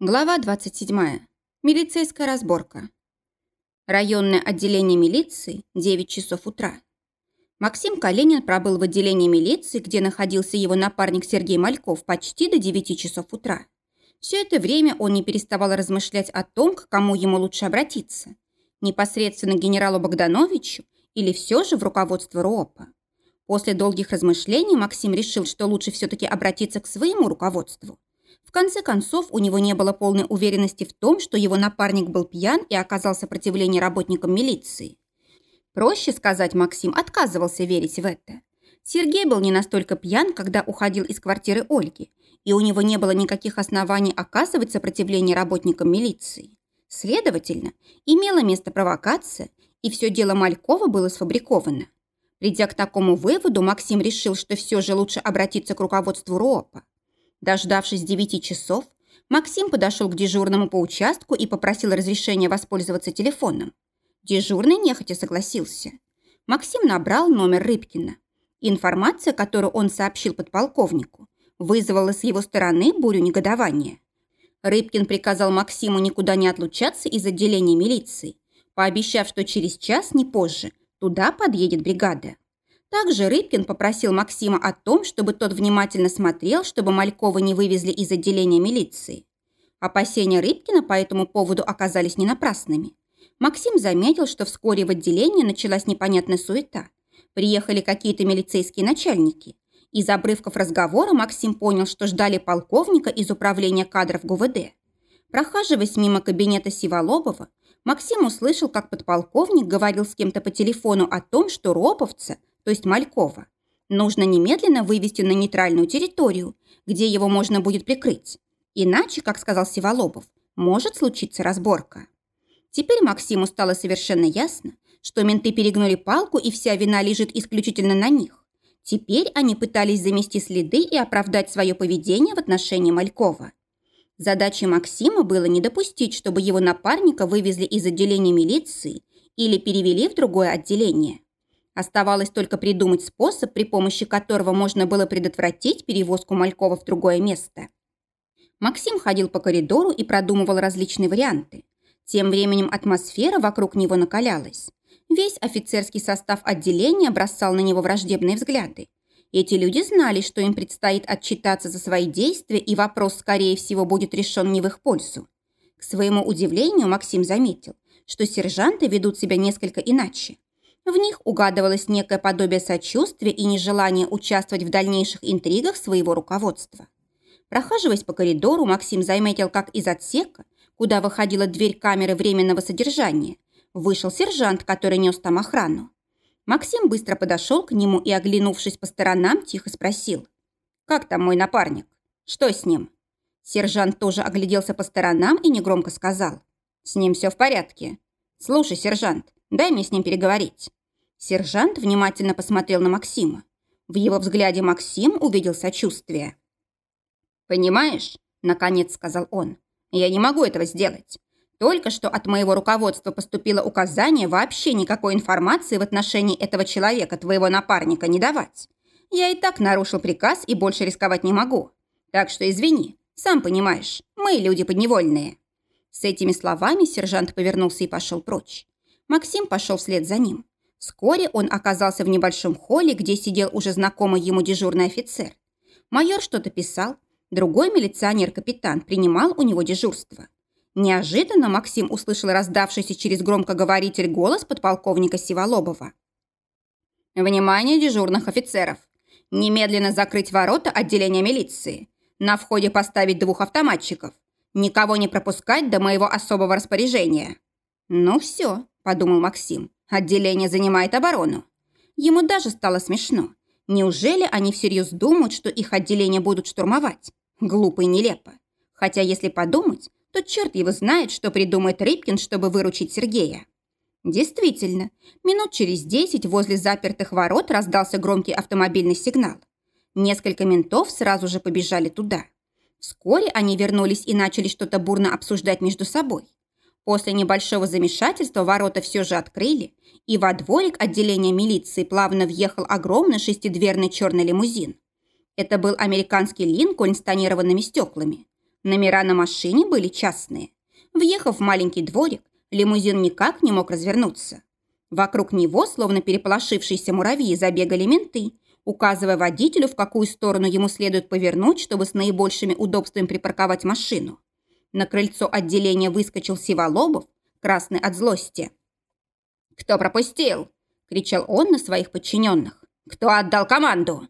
Глава 27. Милицейская разборка. Районное отделение милиции, 9 часов утра. Максим Калинин пробыл в отделении милиции, где находился его напарник Сергей Мальков, почти до 9 часов утра. Все это время он не переставал размышлять о том, к кому ему лучше обратиться. Непосредственно к генералу Богдановичу или все же в руководство РОПа. После долгих размышлений Максим решил, что лучше все-таки обратиться к своему руководству. В конце концов, у него не было полной уверенности в том, что его напарник был пьян и оказал сопротивление работникам милиции. Проще сказать, Максим отказывался верить в это. Сергей был не настолько пьян, когда уходил из квартиры Ольги, и у него не было никаких оснований оказывать сопротивление работникам милиции. Следовательно, имела место провокация, и все дело Малькова было сфабриковано. Придя к такому выводу, Максим решил, что все же лучше обратиться к руководству РОПа. Дождавшись девяти часов, Максим подошел к дежурному по участку и попросил разрешения воспользоваться телефоном. Дежурный нехотя согласился. Максим набрал номер Рыбкина. Информация, которую он сообщил подполковнику, вызвала с его стороны бурю негодования. Рыбкин приказал Максиму никуда не отлучаться из отделения милиции, пообещав, что через час, не позже, туда подъедет бригада. Также Рыбкин попросил Максима о том, чтобы тот внимательно смотрел, чтобы Малькова не вывезли из отделения милиции. Опасения Рыбкина по этому поводу оказались не напрасными. Максим заметил, что вскоре в отделении началась непонятная суета. Приехали какие-то милицейские начальники. Из обрывков разговора Максим понял, что ждали полковника из управления кадров ГУВД. Прохаживаясь мимо кабинета Сиволобова, Максим услышал, как подполковник говорил с кем-то по телефону о том, что роповца то есть Малькова, нужно немедленно вывести на нейтральную территорию, где его можно будет прикрыть. Иначе, как сказал Сиволобов, может случиться разборка. Теперь Максиму стало совершенно ясно, что менты перегнули палку и вся вина лежит исключительно на них. Теперь они пытались замести следы и оправдать свое поведение в отношении Малькова. Задачей Максима было не допустить, чтобы его напарника вывезли из отделения милиции или перевели в другое отделение. Оставалось только придумать способ, при помощи которого можно было предотвратить перевозку Малькова в другое место. Максим ходил по коридору и продумывал различные варианты. Тем временем атмосфера вокруг него накалялась. Весь офицерский состав отделения бросал на него враждебные взгляды. Эти люди знали, что им предстоит отчитаться за свои действия, и вопрос, скорее всего, будет решен не в их пользу. К своему удивлению, Максим заметил, что сержанты ведут себя несколько иначе. В них угадывалось некое подобие сочувствия и нежелание участвовать в дальнейших интригах своего руководства. Прохаживаясь по коридору, Максим заметил, как из отсека, куда выходила дверь камеры временного содержания, вышел сержант, который нес там охрану. Максим быстро подошел к нему и, оглянувшись по сторонам, тихо спросил. «Как там мой напарник? Что с ним?» Сержант тоже огляделся по сторонам и негромко сказал. «С ним все в порядке. Слушай, сержант, дай мне с ним переговорить». Сержант внимательно посмотрел на Максима. В его взгляде Максим увидел сочувствие. «Понимаешь?» – наконец сказал он. «Я не могу этого сделать. Только что от моего руководства поступило указание вообще никакой информации в отношении этого человека, твоего напарника, не давать. Я и так нарушил приказ и больше рисковать не могу. Так что извини, сам понимаешь, мы люди подневольные». С этими словами сержант повернулся и пошел прочь. Максим пошел вслед за ним. Вскоре он оказался в небольшом холле, где сидел уже знакомый ему дежурный офицер. Майор что-то писал, другой милиционер-капитан принимал у него дежурство. Неожиданно Максим услышал раздавшийся через громкоговоритель голос подполковника Сиволобова. «Внимание дежурных офицеров! Немедленно закрыть ворота отделения милиции. На входе поставить двух автоматчиков. Никого не пропускать до моего особого распоряжения». «Ну все», – подумал Максим. Отделение занимает оборону. Ему даже стало смешно. Неужели они всерьез думают, что их отделение будут штурмовать? Глупо и нелепо. Хотя, если подумать, то черт его знает, что придумает Рыбкин, чтобы выручить Сергея. Действительно, минут через десять возле запертых ворот раздался громкий автомобильный сигнал. Несколько ментов сразу же побежали туда. Вскоре они вернулись и начали что-то бурно обсуждать между собой. После небольшого замешательства ворота все же открыли, и во дворик отделения милиции плавно въехал огромный шестидверный черный лимузин. Это был американский Линкольн с тонированными стеклами. Номера на машине были частные. Въехав в маленький дворик, лимузин никак не мог развернуться. Вокруг него, словно переполошившиеся муравьи, забегали менты, указывая водителю, в какую сторону ему следует повернуть, чтобы с наибольшими удобствами припарковать машину. На крыльцо отделения выскочил Сиволобов, красный от злости. «Кто пропустил?» – кричал он на своих подчиненных. «Кто отдал команду?»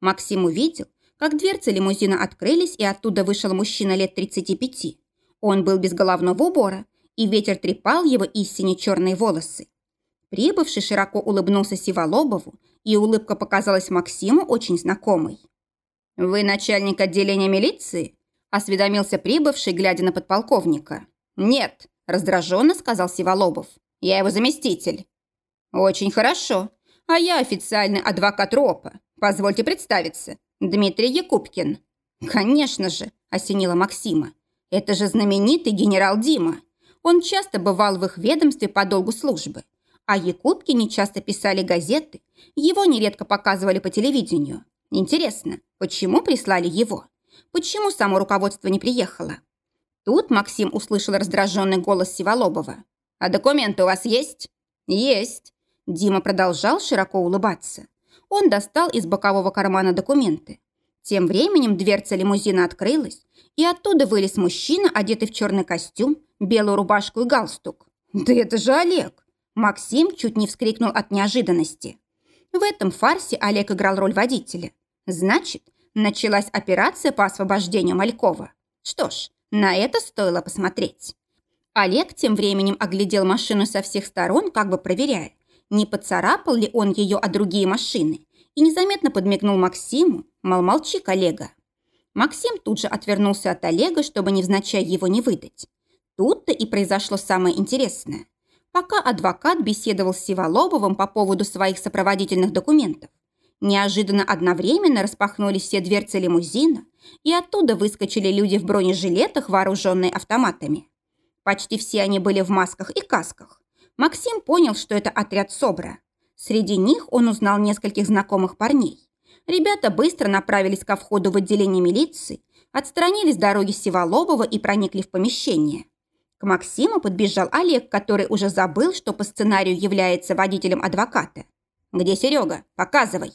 Максим увидел, как дверцы лимузина открылись, и оттуда вышел мужчина лет 35. Он был без головного убора, и ветер трепал его истине черные волосы. Прибывший широко улыбнулся Сиволобову, и улыбка показалась Максиму очень знакомой. «Вы начальник отделения милиции?» – осведомился прибывший, глядя на подполковника. «Нет», – раздраженно сказал Сиволобов. «Я его заместитель». «Очень хорошо. А я официальный адвокат РОПа. Позвольте представиться. Дмитрий Якубкин». «Конечно же», – осенила Максима. «Это же знаменитый генерал Дима. Он часто бывал в их ведомстве по долгу службы. А Якубкине часто писали газеты, его нередко показывали по телевидению. Интересно, почему прислали его? Почему само руководство не приехало? Тут Максим услышал раздраженный голос Сиволобова. «А документы у вас есть?» «Есть». Дима продолжал широко улыбаться. Он достал из бокового кармана документы. Тем временем дверца лимузина открылась, и оттуда вылез мужчина, одетый в черный костюм, белую рубашку и галстук. «Да это же Олег!» Максим чуть не вскрикнул от неожиданности. В этом фарсе Олег играл роль водителя. Значит, началась операция по освобождению Малькова. Что ж, на это стоило посмотреть. Олег тем временем оглядел машину со всех сторон, как бы проверяя, не поцарапал ли он ее о другие машины, и незаметно подмигнул Максиму, мол, молчи, коллега. Максим тут же отвернулся от Олега, чтобы невзначай его не выдать. Тут-то и произошло самое интересное. Пока адвокат беседовал с Сиволобовым по поводу своих сопроводительных документов, неожиданно одновременно распахнулись все дверцы лимузина, и оттуда выскочили люди в бронежилетах, вооруженные автоматами. Почти все они были в масках и касках. Максим понял, что это отряд СОБРа. Среди них он узнал нескольких знакомых парней. Ребята быстро направились ко входу в отделение милиции, отстранились с дороги Сиволобова и проникли в помещение. К Максиму подбежал Олег, который уже забыл, что по сценарию является водителем адвоката. «Где Серега? Показывай!»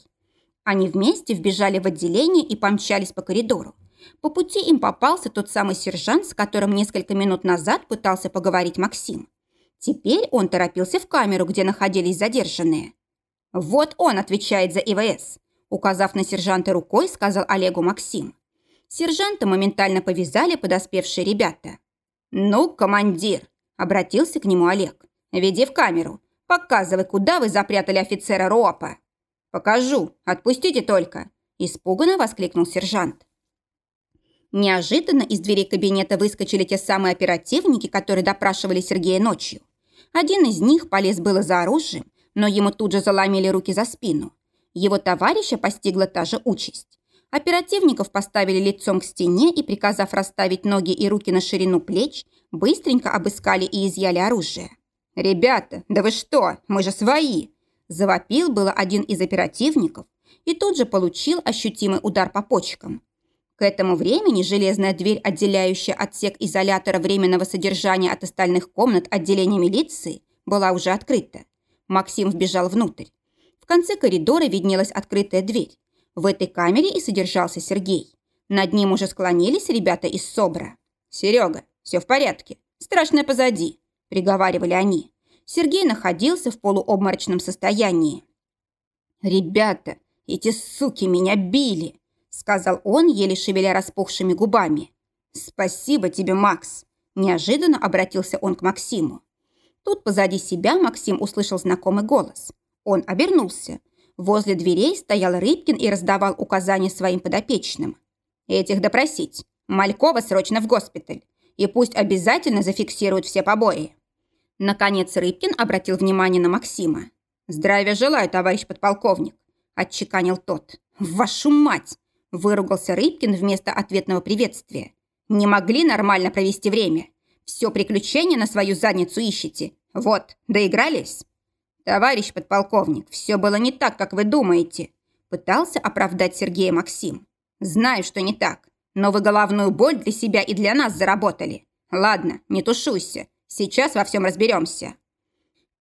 Они вместе вбежали в отделение и помчались по коридору. По пути им попался тот самый сержант, с которым несколько минут назад пытался поговорить Максим. Теперь он торопился в камеру, где находились задержанные. «Вот он отвечает за ИВС», указав на сержанта рукой, сказал Олегу Максим. Сержанта моментально повязали подоспевшие ребята. «Ну, командир», – обратился к нему Олег, – «веди в камеру. Показывай, куда вы запрятали офицера РОАПа». «Покажу. Отпустите только», – испуганно воскликнул сержант. Неожиданно из дверей кабинета выскочили те самые оперативники, которые допрашивали Сергея ночью. Один из них полез было за оружием, но ему тут же заломили руки за спину. Его товарища постигла та же участь. Оперативников поставили лицом к стене и, приказав расставить ноги и руки на ширину плеч, быстренько обыскали и изъяли оружие. «Ребята, да вы что? Мы же свои!» Завопил было один из оперативников и тут же получил ощутимый удар по почкам. К этому времени железная дверь, отделяющая отсек изолятора временного содержания от остальных комнат отделения милиции, была уже открыта. Максим вбежал внутрь. В конце коридора виднелась открытая дверь. В этой камере и содержался Сергей. Над ним уже склонились ребята из СОБРа. «Серега, все в порядке. Страшное позади», – приговаривали они. Сергей находился в полуобморочном состоянии. «Ребята, эти суки меня били!» – сказал он, еле шевеля распухшими губами. «Спасибо тебе, Макс!» – неожиданно обратился он к Максиму. Тут позади себя Максим услышал знакомый голос. Он обернулся – Возле дверей стоял Рыбкин и раздавал указания своим подопечным. «Этих допросить. Малькова срочно в госпиталь. И пусть обязательно зафиксируют все побои». Наконец Рыбкин обратил внимание на Максима. «Здравия желаю, товарищ подполковник», – отчеканил тот. «Вашу мать!» – выругался Рыбкин вместо ответного приветствия. «Не могли нормально провести время. Все приключения на свою задницу ищете. Вот, доигрались?» «Товарищ подполковник, все было не так, как вы думаете», пытался оправдать Сергея Максим. «Знаю, что не так, Но вы головную боль для себя и для нас заработали. Ладно, не тушуйся. Сейчас во всем разберемся».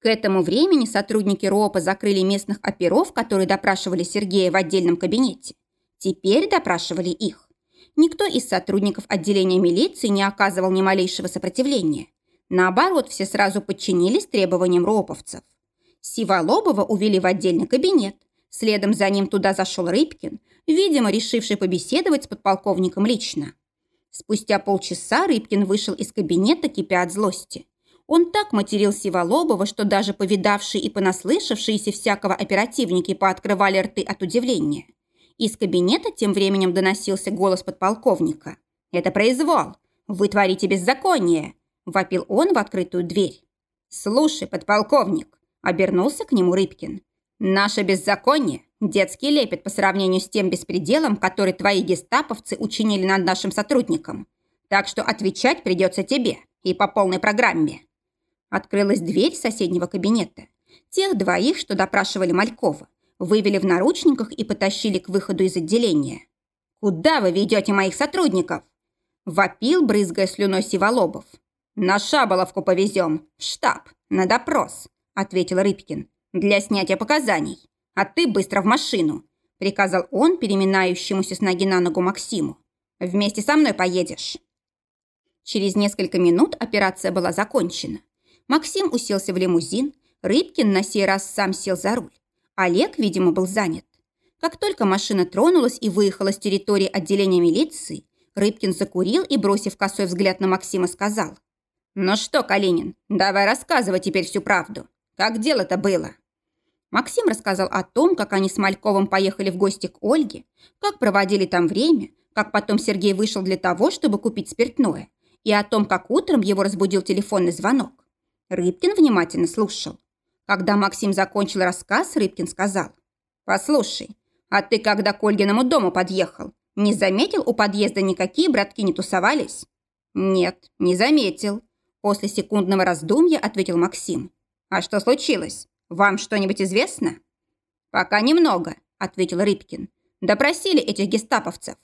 К этому времени сотрудники РОПа закрыли местных оперов, которые допрашивали Сергея в отдельном кабинете. Теперь допрашивали их. Никто из сотрудников отделения милиции не оказывал ни малейшего сопротивления. Наоборот, все сразу подчинились требованиям роповцев. Сиволобова увели в отдельный кабинет. Следом за ним туда зашел Рыбкин, видимо, решивший побеседовать с подполковником лично. Спустя полчаса Рыбкин вышел из кабинета, кипя от злости. Он так материл Сиволобова, что даже повидавшие и понаслышавшиеся всякого оперативники пооткрывали рты от удивления. Из кабинета тем временем доносился голос подполковника. «Это произвол! Вы творите беззаконие!» – вопил он в открытую дверь. «Слушай, подполковник!» – обернулся к нему Рыбкин. «Наше беззаконие – детский лепет по сравнению с тем беспределом, который твои гестаповцы учинили над нашим сотрудником. Так что отвечать придется тебе и по полной программе». Открылась дверь соседнего кабинета. Тех двоих, что допрашивали Малькова, вывели в наручниках и потащили к выходу из отделения. «Куда вы ведете моих сотрудников?» Вопил, брызгая слюной Сиволобов. «На Шаболовку повезем, в штаб, на допрос», ответил Рыбкин, «для снятия показаний. А ты быстро в машину», приказал он переминающемуся с ноги на ногу Максиму. «Вместе со мной поедешь». Через несколько минут операция была закончена. Максим уселся в лимузин, Рыбкин на сей раз сам сел за руль. Олег, видимо, был занят. Как только машина тронулась и выехала с территории отделения милиции, Рыбкин закурил и, бросив косой взгляд на Максима, сказал. «Ну что, Калинин, давай рассказывай теперь всю правду. Как дело-то было?» Максим рассказал о том, как они с Мальковым поехали в гости к Ольге, как проводили там время, как потом Сергей вышел для того, чтобы купить спиртное, и о том, как утром его разбудил телефонный звонок. Рыбкин внимательно слушал. Когда Максим закончил рассказ, Рыбкин сказал. «Послушай, а ты когда к Ольгиному дому подъехал, не заметил у подъезда никакие братки не тусовались?» «Нет, не заметил», – после секундного раздумья ответил Максим. «А что случилось? Вам что-нибудь известно?» «Пока немного», – ответил Рыбкин. «Допросили этих гестаповцев».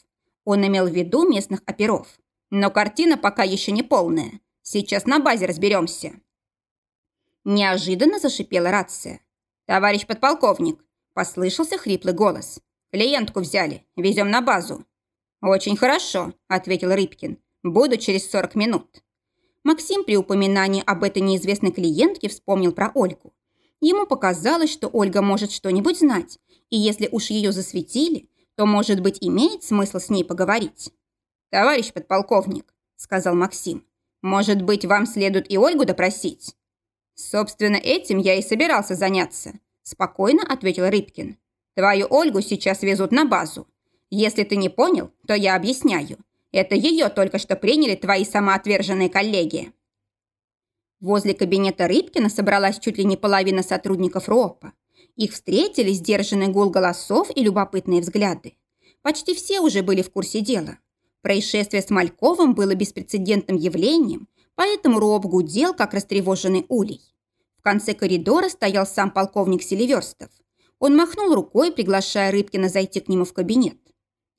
Он имел в виду местных оперов. «Но картина пока еще не полная. Сейчас на базе разберемся». Неожиданно зашипела рация. «Товарищ подполковник!» – послышался хриплый голос. «Клиентку взяли. Везем на базу». «Очень хорошо», – ответил Рыбкин. «Буду через 40 минут». Максим при упоминании об этой неизвестной клиентке вспомнил про Ольгу. Ему показалось, что Ольга может что-нибудь знать, и если уж ее засветили, то, может быть, имеет смысл с ней поговорить. «Товарищ подполковник», – сказал Максим, – «может быть, вам следует и Ольгу допросить?» «Собственно, этим я и собирался заняться», – спокойно ответил Рыбкин. «Твою Ольгу сейчас везут на базу. Если ты не понял, то я объясняю. Это ее только что приняли твои самоотверженные коллеги». Возле кабинета Рыбкина собралась чуть ли не половина сотрудников РОПа. Их встретили сдержанный гул голосов и любопытные взгляды. Почти все уже были в курсе дела. Происшествие с Мальковым было беспрецедентным явлением, поэтому Роб гудел, как растревоженный улей. В конце коридора стоял сам полковник Селиверстов. Он махнул рукой, приглашая Рыбкина зайти к нему в кабинет.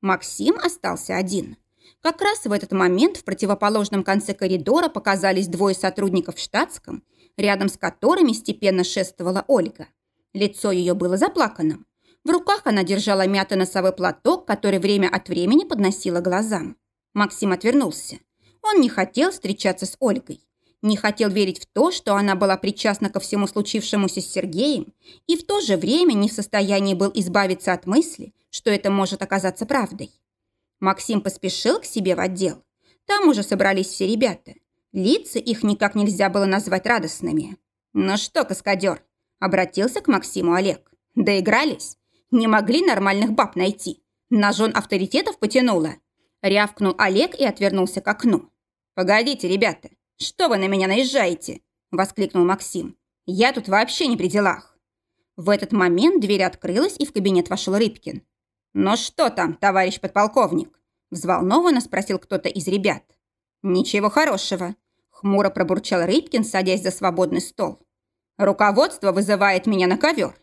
Максим остался один. Как раз в этот момент в противоположном конце коридора показались двое сотрудников в штатском, рядом с которыми степенно шествовала Ольга. Лицо ее было заплаканным. В руках она держала мятый носовой платок, который время от времени подносила глазам. Максим отвернулся. Он не хотел встречаться с Ольгой не хотел верить в то, что она была причастна ко всему случившемуся с Сергеем, и в то же время не в состоянии был избавиться от мысли, что это может оказаться правдой. Максим поспешил к себе в отдел. Там уже собрались все ребята. Лица их никак нельзя было назвать радостными. «Ну что, каскадер?» – обратился к Максиму Олег. «Доигрались? Не могли нормальных баб найти? На жен авторитетов потянуло?» Рявкнул Олег и отвернулся к окну. «Погодите, ребята, «Что вы на меня наезжаете?» – воскликнул Максим. «Я тут вообще не при делах». В этот момент дверь открылась, и в кабинет вошел Рыбкин. «Ну что там, товарищ подполковник?» – взволнованно спросил кто-то из ребят. «Ничего хорошего», – хмуро пробурчал Рыбкин, садясь за свободный стол. «Руководство вызывает меня на ковер.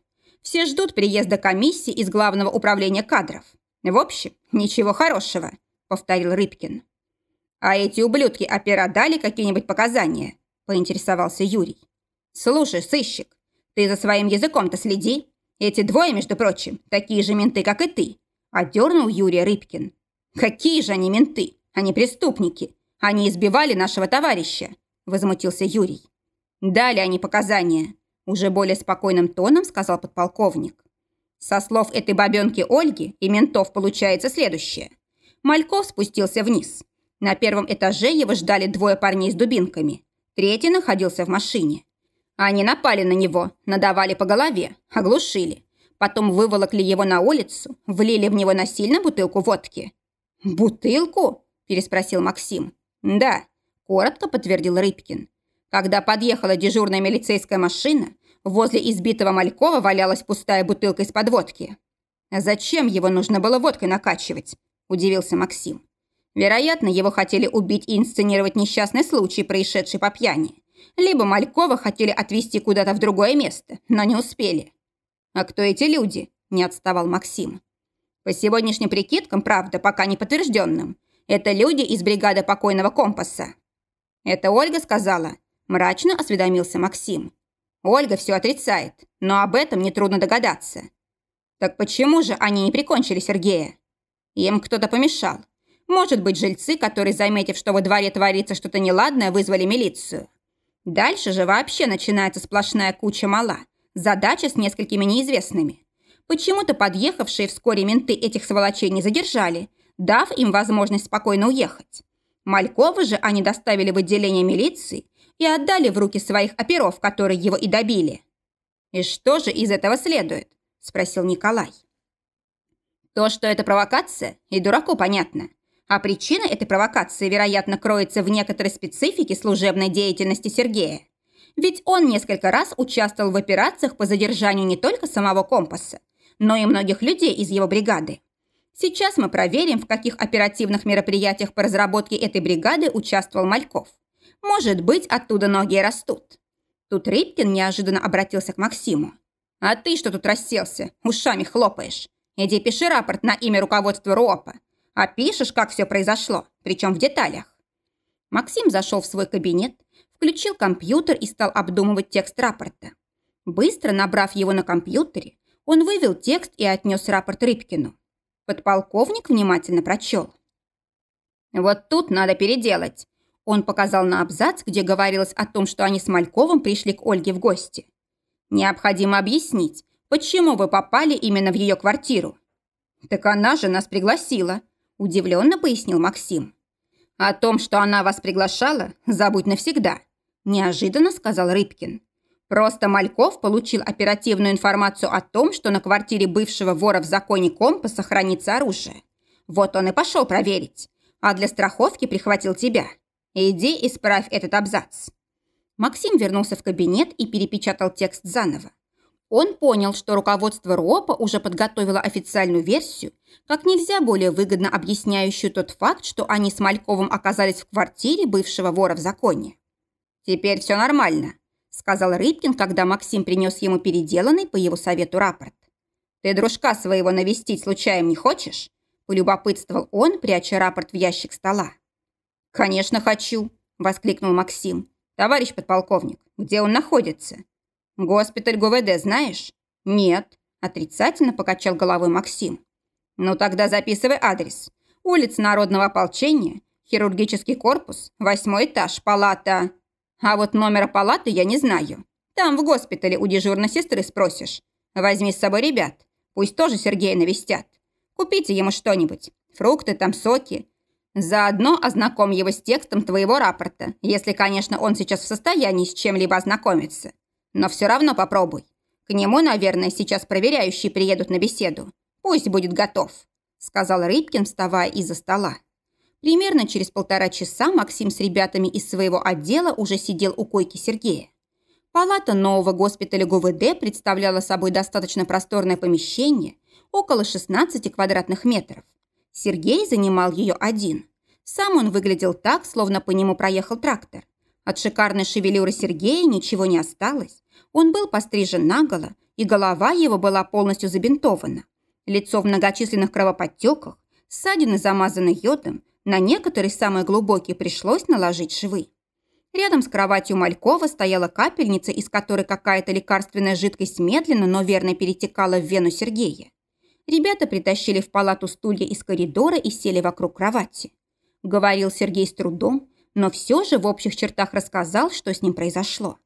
Все ждут приезда комиссии из Главного управления кадров. В общем, ничего хорошего. – повторил Рыбкин. «А эти ублюдки опера дали какие-нибудь показания?» – поинтересовался Юрий. «Слушай, сыщик, ты за своим языком-то следи. Эти двое, между прочим, такие же менты, как и ты», – одернул Юрий Рыбкин. «Какие же они менты? Они преступники. Они избивали нашего товарища», – возмутился Юрий. «Дали они показания», – уже более спокойным тоном сказал подполковник. Со слов этой бабенки Ольги и ментов получается следующее. Мальков спустился вниз. На первом этаже его ждали двое парней с дубинками. Третий находился в машине. Они напали на него, надавали по голове, оглушили. Потом выволокли его на улицу, влили в него насильно бутылку водки. «Бутылку?» – переспросил Максим. «Да», – коротко подтвердил Рыбкин. Когда подъехала дежурная милицейская машина, возле избитого Малькова валялась пустая бутылка из-под водки. «Зачем его нужно было водкой накачивать?» – удивился Максим. Вероятно, его хотели убить и инсценировать несчастный случай, происшедший по пьяни. Либо Малькова хотели отвезти куда-то в другое место, но не успели. «А кто эти люди?» – не отставал Максим. По сегодняшним прикидкам, правда, пока не подтвержденным, это люди из бригады покойного компаса. Это Ольга сказала, мрачно осведомился Максим. Ольга все отрицает, но об этом нетрудно догадаться. Так почему же они не прикончили Сергея? Им кто-то помешал. Может быть, жильцы, которые, заметив, что во дворе творится что-то неладное, вызвали милицию. Дальше же вообще начинается сплошная куча мала. Задача с несколькими неизвестными. Почему-то подъехавшие вскоре менты этих сволочей не задержали, дав им возможность спокойно уехать. Малькова же они доставили в отделение милиции и отдали в руки своих оперов, которые его и добили. «И что же из этого следует?» – спросил Николай. То, что это провокация, и дураку понятно. А причина этой провокации, вероятно, кроется в некоторой специфике служебной деятельности Сергея. Ведь он несколько раз участвовал в операциях по задержанию не только самого компаса, но и многих людей из его бригады. Сейчас мы проверим, в каких оперативных мероприятиях по разработке этой бригады участвовал Мальков. Может быть, оттуда ноги растут. Тут Рыбкин неожиданно обратился к Максиму. «А ты что тут расселся? Ушами хлопаешь. Иди пиши рапорт на имя руководства РОПа. Опишешь, как все произошло, причем в деталях». Максим зашел в свой кабинет, включил компьютер и стал обдумывать текст рапорта. Быстро набрав его на компьютере, он вывел текст и отнес рапорт Рыбкину. Подполковник внимательно прочел. «Вот тут надо переделать». Он показал на абзац, где говорилось о том, что они с Мальковым пришли к Ольге в гости. «Необходимо объяснить, почему вы попали именно в ее квартиру». «Так она же нас пригласила», – удивленно пояснил Максим. «О том, что она вас приглашала, забудь навсегда», – неожиданно сказал Рыбкин. Просто Мальков получил оперативную информацию о том, что на квартире бывшего вора в законе компаса хранится оружие. Вот он и пошел проверить. А для страховки прихватил тебя. Иди исправь этот абзац. Максим вернулся в кабинет и перепечатал текст заново. Он понял, что руководство РОПа уже подготовило официальную версию, как нельзя более выгодно объясняющую тот факт, что они с Мальковым оказались в квартире бывшего вора в законе. «Теперь все нормально», сказал Рыбкин, когда Максим принес ему переделанный по его совету рапорт. «Ты дружка своего навестить случаем не хочешь?» полюбопытствовал он, пряча рапорт в ящик стола. «Конечно хочу», – воскликнул Максим. «Товарищ подполковник, где он находится?» «Госпиталь ГУВД знаешь?» «Нет», – отрицательно покачал головой Максим. «Ну тогда записывай адрес. Улица Народного ополчения, хирургический корпус, восьмой этаж, палата...» А вот номера палаты я не знаю. Там в госпитале у дежурной сестры спросишь. Возьми с собой ребят. Пусть тоже Сергея навестят. Купите ему что-нибудь. Фрукты там, соки. Заодно ознакомь его с текстом твоего рапорта, если, конечно, он сейчас в состоянии с чем-либо ознакомиться. Но все равно попробуй. К нему, наверное, сейчас проверяющие приедут на беседу. Пусть будет готов», – сказал Рыбкин, вставая из-за стола. Примерно через полтора часа Максим с ребятами из своего отдела уже сидел у койки Сергея. Палата нового госпиталя ГУВД представляла собой достаточно просторное помещение, около 16 квадратных метров. Сергей занимал ее один. Сам он выглядел так, словно по нему проехал трактор. От шикарной шевелюры Сергея ничего не осталось. Он был пострижен наголо, и голова его была полностью забинтована. Лицо в многочисленных кровоподтеках, Ссадины замазаны йодом, на некоторые самые глубокие пришлось наложить швы. Рядом с кроватью Малькова стояла капельница, из которой какая-то лекарственная жидкость медленно, но верно перетекала в вену Сергея. Ребята притащили в палату стулья из коридора и сели вокруг кровати. Говорил Сергей с трудом, но все же в общих чертах рассказал, что с ним произошло.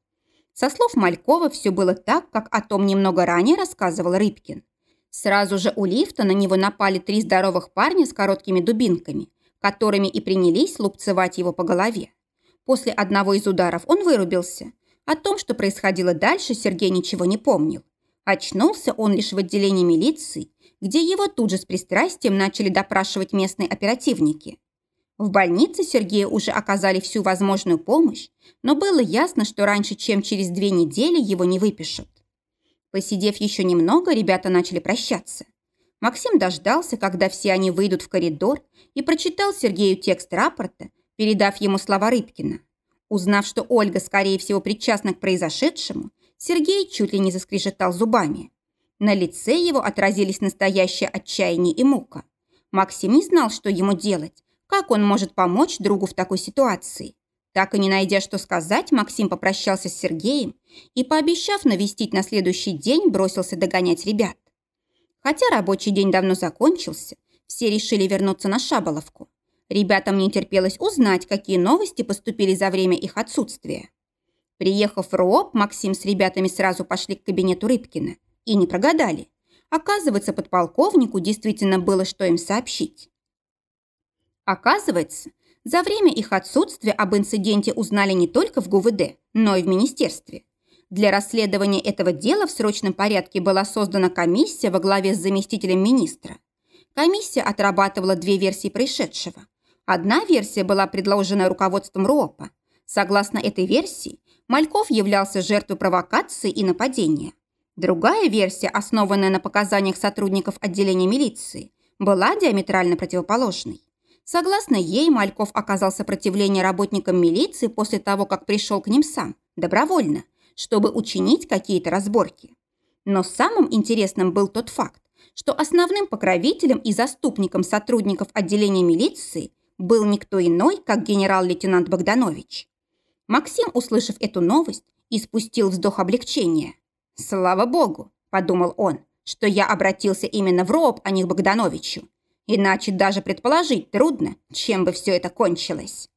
Со слов Малькова все было так, как о том немного ранее рассказывал Рыбкин. Сразу же у лифта на него напали три здоровых парня с короткими дубинками, которыми и принялись лупцевать его по голове. После одного из ударов он вырубился. О том, что происходило дальше, Сергей ничего не помнил. Очнулся он лишь в отделении милиции, где его тут же с пристрастием начали допрашивать местные оперативники. В больнице Сергею уже оказали всю возможную помощь, но было ясно, что раньше, чем через две недели, его не выпишут. Посидев еще немного, ребята начали прощаться. Максим дождался, когда все они выйдут в коридор, и прочитал Сергею текст рапорта, передав ему слова Рыбкина. Узнав, что Ольга, скорее всего, причастна к произошедшему, Сергей чуть ли не заскрежетал зубами. На лице его отразились настоящее отчаяние и мука. Максим не знал, что ему делать, как он может помочь другу в такой ситуации. Так и не найдя, что сказать, Максим попрощался с Сергеем и, пообещав навестить на следующий день, бросился догонять ребят. Хотя рабочий день давно закончился, все решили вернуться на Шаболовку. Ребятам не терпелось узнать, какие новости поступили за время их отсутствия. Приехав в РОП, Максим с ребятами сразу пошли к кабинету Рыбкина. И не прогадали. Оказывается, подполковнику действительно было что им сообщить. Оказывается, за время их отсутствия об инциденте узнали не только в ГУВД, но и в министерстве. Для расследования этого дела в срочном порядке была создана комиссия во главе с заместителем министра. Комиссия отрабатывала две версии происшедшего. Одна версия была предложена руководством РОПа. Согласно этой версии, Мальков являлся жертвой провокации и нападения. Другая версия, основанная на показаниях сотрудников отделения милиции, была диаметрально противоположной. Согласно ей, Мальков оказал сопротивление работникам милиции после того, как пришел к ним сам, добровольно, чтобы учинить какие-то разборки. Но самым интересным был тот факт, что основным покровителем и заступником сотрудников отделения милиции был никто иной, как генерал-лейтенант Богданович. Максим, услышав эту новость, испустил вздох облегчения. «Слава богу», – подумал он, – «что я обратился именно в РОБ, а не к Богдановичу. Иначе даже предположить трудно, чем бы все это кончилось.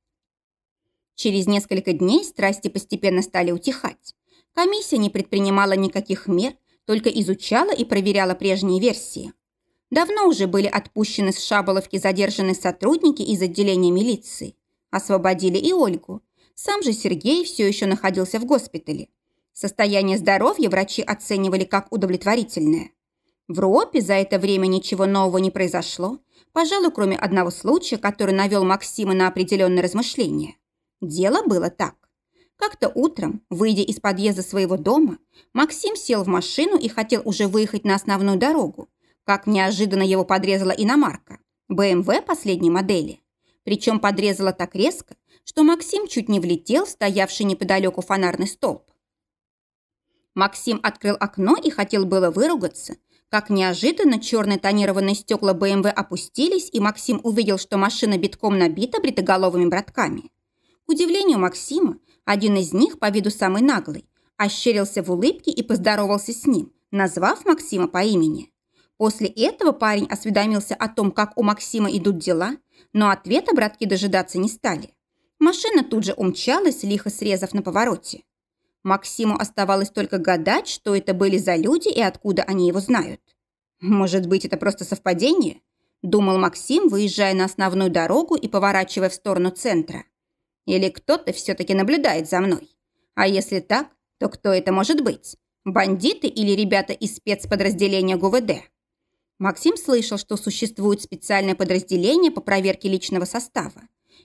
Через несколько дней страсти постепенно стали утихать. Комиссия не предпринимала никаких мер, только изучала и проверяла прежние версии. Давно уже были отпущены с Шаболовки задержанные сотрудники из отделения милиции. Освободили и Ольгу. Сам же Сергей все еще находился в госпитале. Состояние здоровья врачи оценивали как удовлетворительное. В РОПе за это время ничего нового не произошло, пожалуй, кроме одного случая, который навел Максима на определенное размышление. Дело было так. Как-то утром, выйдя из подъезда своего дома, Максим сел в машину и хотел уже выехать на основную дорогу, как неожиданно его подрезала иномарка, БМВ последней модели. Причем подрезала так резко, что Максим чуть не влетел в стоявший неподалеку фонарный столб. Максим открыл окно и хотел было выругаться, как неожиданно черные тонированные стекла БМВ опустились, и Максим увидел, что машина битком набита бритоголовыми братками. К удивлению Максима, один из них, по виду самый наглый, ощерился в улыбке и поздоровался с ним, назвав Максима по имени. После этого парень осведомился о том, как у Максима идут дела, но ответа братки дожидаться не стали. Машина тут же умчалась, лихо срезав на повороте. Максиму оставалось только гадать, что это были за люди и откуда они его знают. «Может быть, это просто совпадение?» – думал Максим, выезжая на основную дорогу и поворачивая в сторону центра. «Или кто-то все-таки наблюдает за мной? А если так, то кто это может быть? Бандиты или ребята из спецподразделения ГУВД?» Максим слышал, что существует специальное подразделение по проверке личного состава.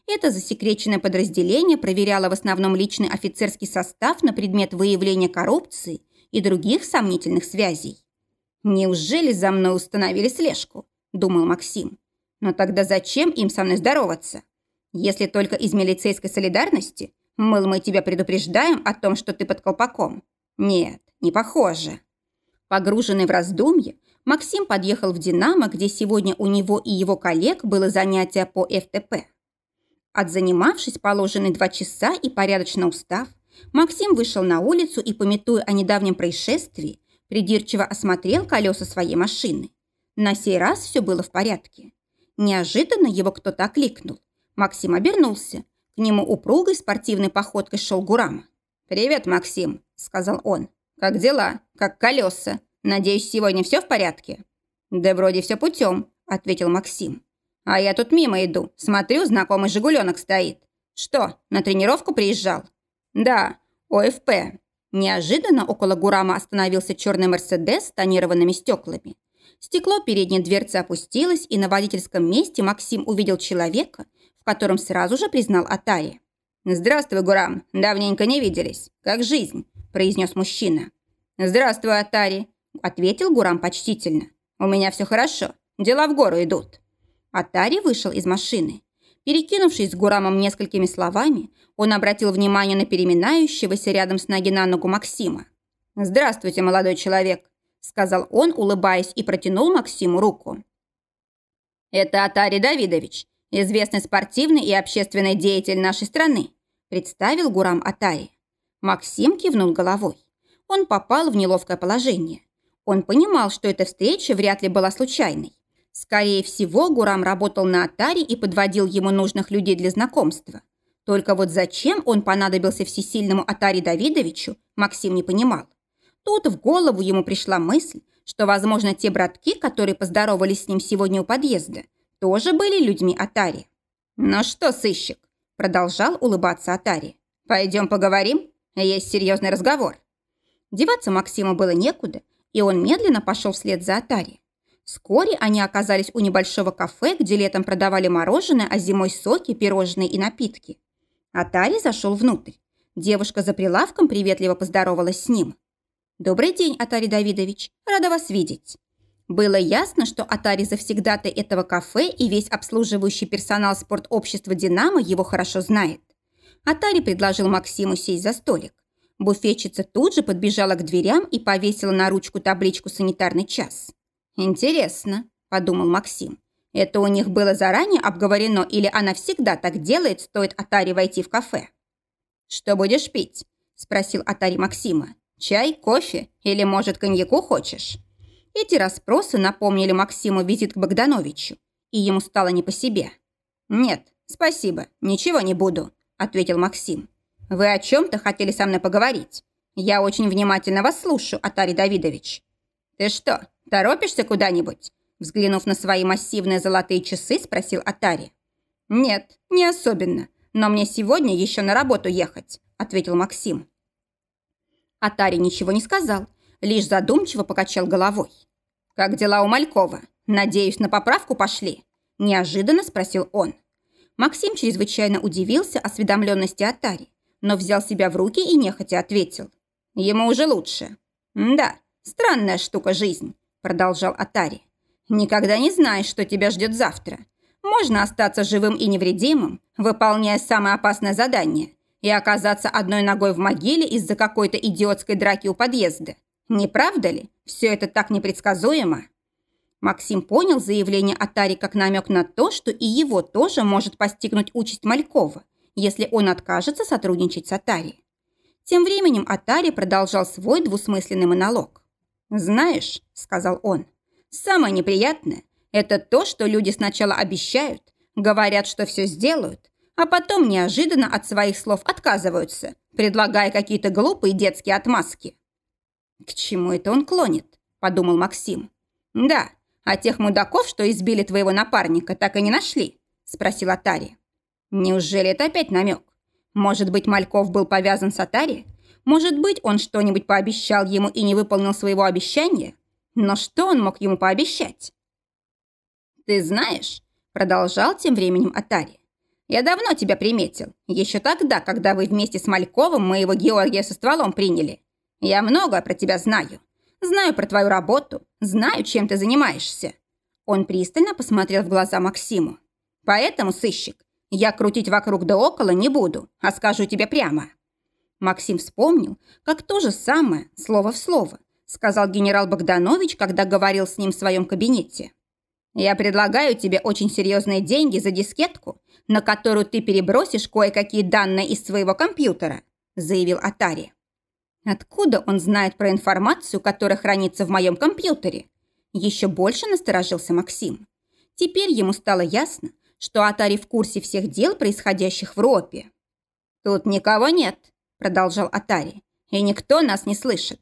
Это засекреченное подразделение проверяло в основном личный офицерский состав на предмет выявления коррупции и других сомнительных связей. «Неужели за мной установили слежку?» – думал Максим. «Но тогда зачем им со мной здороваться? Если только из милицейской солидарности, мыл, мы тебя предупреждаем о том, что ты под колпаком. Нет, не похоже». Погруженный в раздумье, Максим подъехал в «Динамо», где сегодня у него и его коллег было занятие по ФТП. Отзанимавшись положенные два часа и порядочно устав, Максим вышел на улицу и, пометуя о недавнем происшествии, придирчиво осмотрел колеса своей машины. На сей раз все было в порядке. Неожиданно его кто-то окликнул. Максим обернулся. К нему упругой спортивной походкой шел Гурама. «Привет, Максим», — сказал он. «Как дела? Как колеса? Надеюсь, сегодня все в порядке?» «Да вроде все путем», — ответил Максим. «А я тут мимо иду. Смотрю, знакомый «Жигуленок» стоит. Что, на тренировку приезжал?» «Да, ОФП». Неожиданно около Гурама остановился черный «Мерседес» с тонированными стеклами. Стекло передней дверцы опустилось, и на водительском месте Максим увидел человека, в котором сразу же признал Атари. «Здравствуй, Гурам. Давненько не виделись. Как жизнь?» – произнес мужчина. «Здравствуй, Атари», – ответил Гурам почтительно. «У меня все хорошо. Дела в гору идут». Атари вышел из машины. Перекинувшись с Гурамом несколькими словами, он обратил внимание на переминающегося рядом с ноги на ногу Максима. «Здравствуйте, молодой человек сказал он, улыбаясь, и протянул Максиму руку. «Это Атари Давидович, известный спортивный и общественный деятель нашей страны», представил Гурам Атари. Максим кивнул головой. Он попал в неловкое положение. Он понимал, что эта встреча вряд ли была случайной. Скорее всего, Гурам работал на Атари и подводил ему нужных людей для знакомства. Только вот зачем он понадобился всесильному Атари Давидовичу, Максим не понимал. Тут в голову ему пришла мысль, что, возможно, те братки, которые поздоровались с ним сегодня у подъезда, тоже были людьми Атари. «Ну что, сыщик?» – продолжал улыбаться Атари. «Пойдем поговорим? Есть серьезный разговор». Деваться Максиму было некуда, и он медленно пошел вслед за Атари. Вскоре они оказались у небольшого кафе, где летом продавали мороженое, а зимой соки, пирожные и напитки. Атари зашел внутрь. Девушка за прилавком приветливо поздоровалась с ним. «Добрый день, Атари Давидович. Рада вас видеть». Было ясно, что Атари завсегдаты этого кафе и весь обслуживающий персонал спортобщества «Динамо» его хорошо знает. Атари предложил Максиму сесть за столик. Буфетчица тут же подбежала к дверям и повесила на ручку табличку «Санитарный час». «Интересно», – подумал Максим. «Это у них было заранее обговорено или она всегда так делает, стоит Атари войти в кафе?» «Что будешь пить?» – спросил Атари Максима. Чай, кофе или, может, коньяку хочешь?» Эти расспросы напомнили Максиму визит к Богдановичу, и ему стало не по себе. «Нет, спасибо, ничего не буду», – ответил Максим. «Вы о чем-то хотели со мной поговорить? Я очень внимательно вас слушаю, Атарий Давидович». «Ты что, торопишься куда-нибудь?» Взглянув на свои массивные золотые часы, спросил Атари. «Нет, не особенно, но мне сегодня еще на работу ехать», – ответил Максим. Атари ничего не сказал, лишь задумчиво покачал головой. «Как дела у Малькова? Надеюсь, на поправку пошли?» Неожиданно спросил он. Максим чрезвычайно удивился осведомленности Атари, но взял себя в руки и нехотя ответил. «Ему уже лучше». «Да, странная штука жизнь», – продолжал Атари. «Никогда не знаешь, что тебя ждет завтра. Можно остаться живым и невредимым, выполняя самое опасное задание, и оказаться одной ногой в могиле из-за какой-то идиотской драки у подъезда. Не правда ли? Все это так непредсказуемо. Максим понял заявление Атари как намек на то, что и его тоже может постигнуть участь Малькова, если он откажется сотрудничать с Атари. Тем временем Атари продолжал свой двусмысленный монолог. «Знаешь», — сказал он, — «самое неприятное – это то, что люди сначала обещают, говорят, что все сделают, а потом неожиданно от своих слов отказываются, предлагая какие-то глупые детские отмазки. «К чему это он клонит?» – подумал Максим. «Да, а тех мудаков, что избили твоего напарника, так и не нашли?» – спросил Атари. «Неужели это опять намек? Может быть, Мальков был повязан с Атари? Может быть, он что-нибудь пообещал ему и не выполнил своего обещания? Но что он мог ему пообещать?» «Ты знаешь», – продолжал тем временем Атари, я давно тебя приметил. Еще тогда, когда вы вместе с Мальковым моего Георгия со стволом приняли. Я много про тебя знаю. Знаю про твою работу. Знаю, чем ты занимаешься». Он пристально посмотрел в глаза Максиму. «Поэтому, сыщик, я крутить вокруг да около не буду, а скажу тебе прямо». Максим вспомнил, как то же самое, слово в слово, сказал генерал Богданович, когда говорил с ним в своем кабинете. «Я предлагаю тебе очень серьезные деньги за дискетку, на которую ты перебросишь кое-какие данные из своего компьютера», заявил Атари. «Откуда он знает про информацию, которая хранится в моем компьютере?» Еще больше насторожился Максим. Теперь ему стало ясно, что Атари в курсе всех дел, происходящих в Ропе. «Тут никого нет», – продолжал Атари, – «и никто нас не слышит.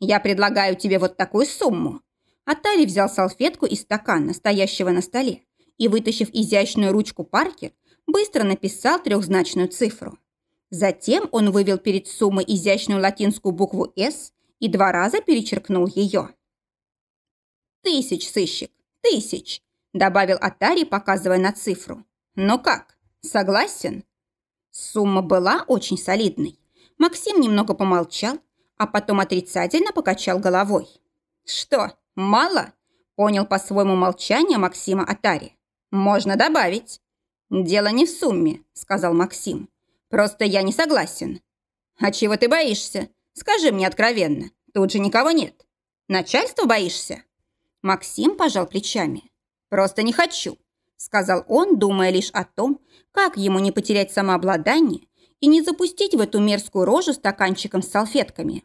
Я предлагаю тебе вот такую сумму». Атари взял салфетку из стакана, стоящего на столе, и, вытащив изящную ручку Паркер, быстро написал трехзначную цифру. Затем он вывел перед суммой изящную латинскую букву «С» и два раза перечеркнул ее. «Тысяч, сыщик, тысяч!» добавил Атари, показывая на цифру. «Ну как, согласен?» Сумма была очень солидной. Максим немного помолчал, а потом отрицательно покачал головой. «Что, мало?» – понял по своему молчанию Максима Атари. «Можно добавить». «Дело не в сумме», – сказал Максим. «Просто я не согласен». «А чего ты боишься? Скажи мне откровенно. Тут же никого нет. Начальство боишься?» Максим пожал плечами. «Просто не хочу», – сказал он, думая лишь о том, как ему не потерять самообладание и не запустить в эту мерзкую рожу стаканчиком с салфетками.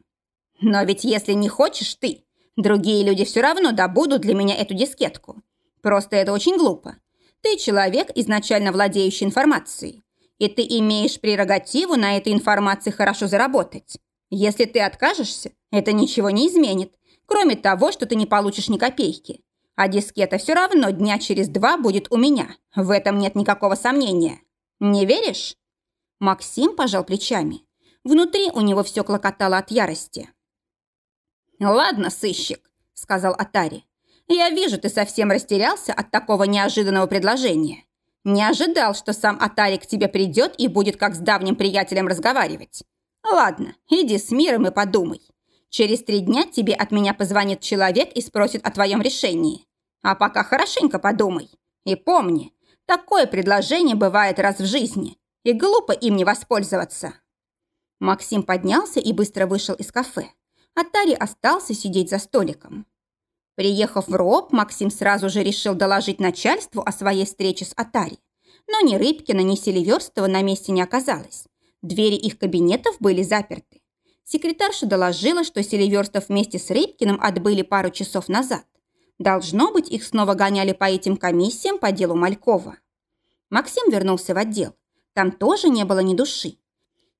«Но ведь если не хочешь ты, другие люди все равно добудут для меня эту дискетку. Просто это очень глупо. Ты человек, изначально владеющий информацией, и ты имеешь прерогативу на этой информации хорошо заработать. Если ты откажешься, это ничего не изменит, кроме того, что ты не получишь ни копейки. А дискета все равно дня через два будет у меня. В этом нет никакого сомнения. Не веришь?» Максим пожал плечами. Внутри у него все клокотало от ярости. «Ладно, сыщик», — сказал Атари. «Я вижу, ты совсем растерялся от такого неожиданного предложения. Не ожидал, что сам Атари к тебе придет и будет как с давним приятелем разговаривать. Ладно, иди с миром и подумай. Через три дня тебе от меня позвонит человек и спросит о твоем решении. А пока хорошенько подумай. И помни, такое предложение бывает раз в жизни, и глупо им не воспользоваться». Максим поднялся и быстро вышел из кафе. А Тари остался сидеть за столиком. Приехав в РОП, Максим сразу же решил доложить начальству о своей встрече с Атари. Но ни Рыбкина, ни Селиверстова на месте не оказалось. Двери их кабинетов были заперты. Секретарша доложила, что Селиверстов вместе с Рыбкиным отбыли пару часов назад. Должно быть, их снова гоняли по этим комиссиям по делу Малькова. Максим вернулся в отдел. Там тоже не было ни души.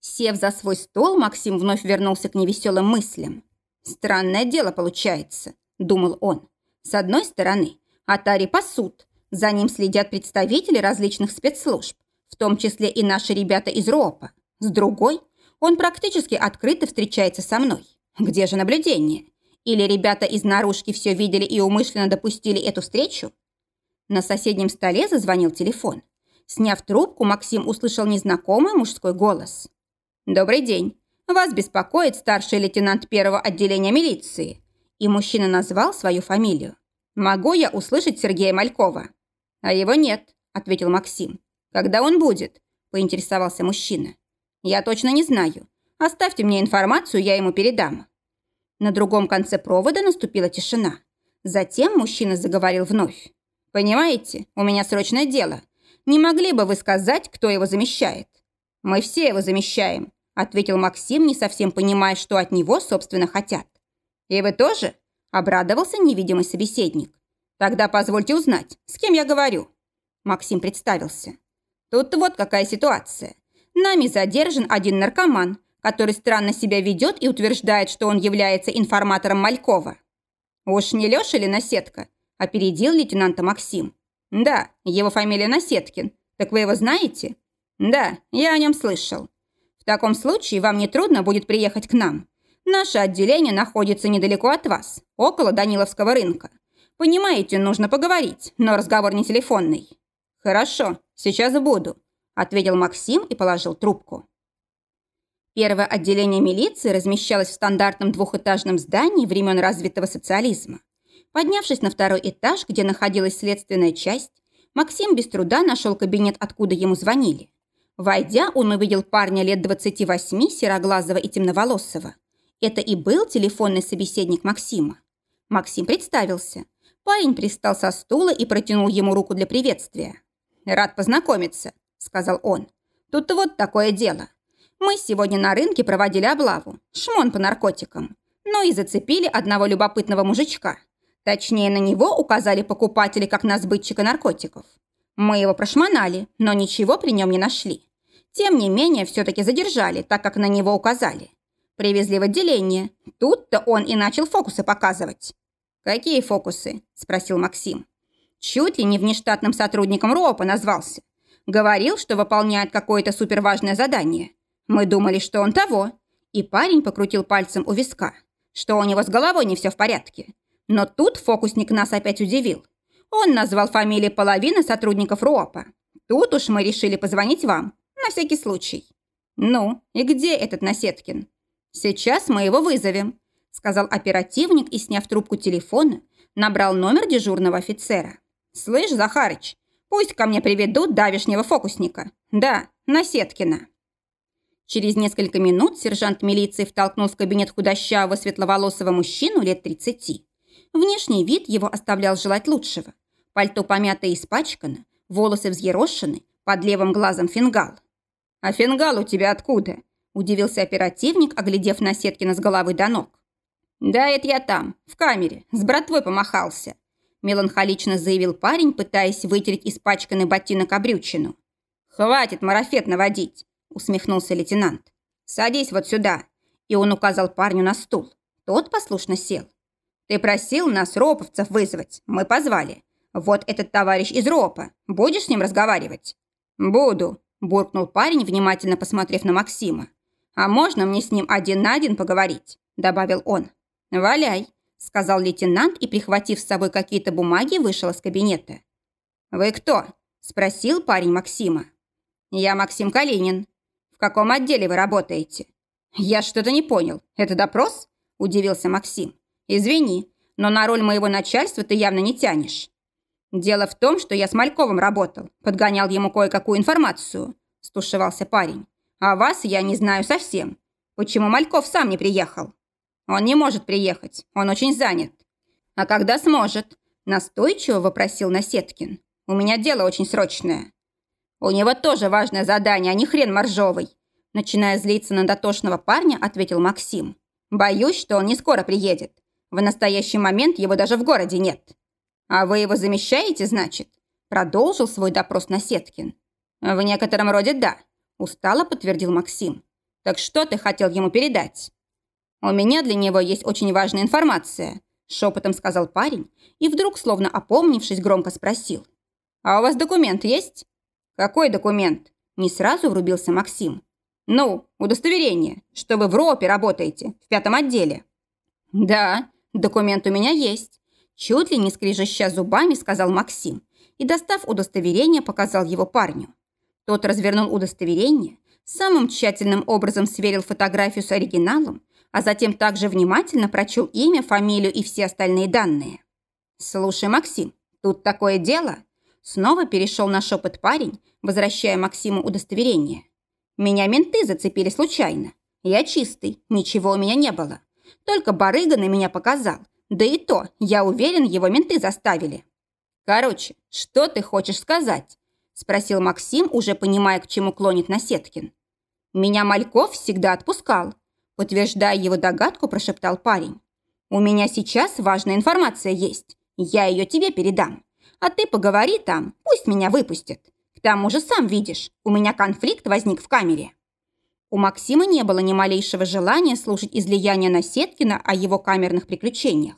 Сев за свой стол, Максим вновь вернулся к невеселым мыслям. «Странное дело получается», – думал он. «С одной стороны, Атари пасут. За ним следят представители различных спецслужб, в том числе и наши ребята из РОПа. С другой – он практически открыто встречается со мной. Где же наблюдение? Или ребята из наружки все видели и умышленно допустили эту встречу? На соседнем столе зазвонил телефон. Сняв трубку, Максим услышал незнакомый мужской голос. «Добрый день. Вас беспокоит старший лейтенант первого отделения милиции». И мужчина назвал свою фамилию. «Могу я услышать Сергея Малькова?» «А его нет», – ответил Максим. «Когда он будет?» – поинтересовался мужчина. «Я точно не знаю. Оставьте мне информацию, я ему передам». На другом конце провода наступила тишина. Затем мужчина заговорил вновь. «Понимаете, у меня срочное дело. Не могли бы вы сказать, кто его замещает?» «Мы все его замещаем», – ответил Максим, не совсем понимая, что от него, собственно, хотят. «И вы тоже?» – обрадовался невидимый собеседник. «Тогда позвольте узнать, с кем я говорю». Максим представился. «Тут вот какая ситуация. Нами задержан один наркоман, который странно себя ведет и утверждает, что он является информатором Малькова. «Уж не Леша ли Насетка?» – опередил лейтенанта Максим. «Да, его фамилия Насеткин. Так вы его знаете?» «Да, я о нем слышал. В таком случае вам не трудно будет приехать к нам. Наше отделение находится недалеко от вас, около Даниловского рынка. Понимаете, нужно поговорить, но разговор не телефонный». «Хорошо, сейчас буду ответил Максим и положил трубку. Первое отделение милиции размещалось в стандартном двухэтажном здании времен развитого социализма. Поднявшись на второй этаж, где находилась следственная часть, Максим без труда нашел кабинет, откуда ему звонили. Войдя, он увидел парня лет 28, сероглазого и темноволосого. Это и был телефонный собеседник Максима. Максим представился. Парень пристал со стула и протянул ему руку для приветствия. «Рад познакомиться», – сказал он. «Тут вот такое дело. Мы сегодня на рынке проводили облаву, шмон по наркотикам, но и зацепили одного любопытного мужичка. Точнее, на него указали покупатели как на сбытчика наркотиков. Мы его прошмонали, но ничего при нем не нашли. Тем не менее, все-таки задержали, так как на него указали. Привезли в отделение. Тут-то он и начал фокусы показывать. «Какие фокусы?» – спросил Максим. Чуть ли не внештатным сотрудником РОПа назвался. Говорил, что выполняет какое-то суперважное задание. Мы думали, что он того. И парень покрутил пальцем у виска, что у него с головой не все в порядке. Но тут фокусник нас опять удивил. Он назвал фамилии половины сотрудников РОПа. Тут уж мы решили позвонить вам, на всякий случай. Ну, и где этот Насеткин? Сейчас мы его вызовем, сказал оперативник и, сняв трубку телефона, набрал номер дежурного офицера. «Слышь, Захарыч, пусть ко мне приведут давишнего фокусника. Да, Насеткина». Через несколько минут сержант милиции втолкнул в кабинет худощавого светловолосого мужчину лет 30. Внешний вид его оставлял желать лучшего. Пальто помято и испачкано, волосы взъерошены, под левым глазом фингал. «А фингал у тебя откуда?» – удивился оперативник, оглядев Насеткина с головы до ног. «Да, это я там, в камере, с братвой помахался», – меланхолично заявил парень, пытаясь вытереть испачканный ботинок обрючину. «Хватит марафет наводить усмехнулся лейтенант. «Садись вот сюда!» И он указал парню на стул. Тот послушно сел. «Ты просил нас, роповцев, вызвать. Мы позвали. Вот этот товарищ из ропа. Будешь с ним разговаривать?» «Буду», – буркнул парень, внимательно посмотрев на Максима. «А можно мне с ним один на один поговорить?» – добавил он. «Валяй», – сказал лейтенант и, прихватив с собой какие-то бумаги, вышел из кабинета. «Вы кто?» – спросил парень Максима. «Я Максим Калинин», в каком отделе вы работаете?» «Я что-то не понял. Это допрос?» – удивился Максим. «Извини, но на роль моего начальства ты явно не тянешь». «Дело в том, что я с Мальковым работал, подгонял ему кое-какую информацию», – стушевался парень. «А вас я не знаю совсем. Почему Мальков сам не приехал?» «Он не может приехать, он очень занят». «А когда сможет?» – настойчиво вопросил Насеткин. «У меня дело очень срочное». У него тоже важное задание, а не хрен моржовый. Начиная злиться на дотошного парня, ответил Максим. Боюсь, что он не скоро приедет. В настоящий момент его даже в городе нет. А вы его замещаете, значит? Продолжил свой допрос Насеткин. В некотором роде да, устало подтвердил Максим. Так что ты хотел ему передать? У меня для него есть очень важная информация, шепотом сказал парень и вдруг, словно опомнившись, громко спросил. А у вас документ есть? «Какой документ?» Не сразу врубился Максим. «Ну, удостоверение, что вы в РОПе работаете, в пятом отделе». «Да, документ у меня есть», чуть ли не скрежеща зубами, сказал Максим и, достав удостоверение, показал его парню. Тот развернул удостоверение, самым тщательным образом сверил фотографию с оригиналом, а затем также внимательно прочел имя, фамилию и все остальные данные. «Слушай, Максим, тут такое дело», Снова перешел на шепот парень, возвращая Максиму удостоверение. «Меня менты зацепили случайно. Я чистый, ничего у меня не было. Только барыга на меня показал. Да и то, я уверен, его менты заставили». «Короче, что ты хочешь сказать?» спросил Максим, уже понимая, к чему клонит Насеткин. «Меня Мальков всегда отпускал», подтверждая его догадку, прошептал парень. «У меня сейчас важная информация есть. Я ее тебе передам. А ты поговори там, пусть меня выпустят. К тому же сам видишь, у меня конфликт возник в камере». У Максима не было ни малейшего желания слушать излияние Насеткина о его камерных приключениях.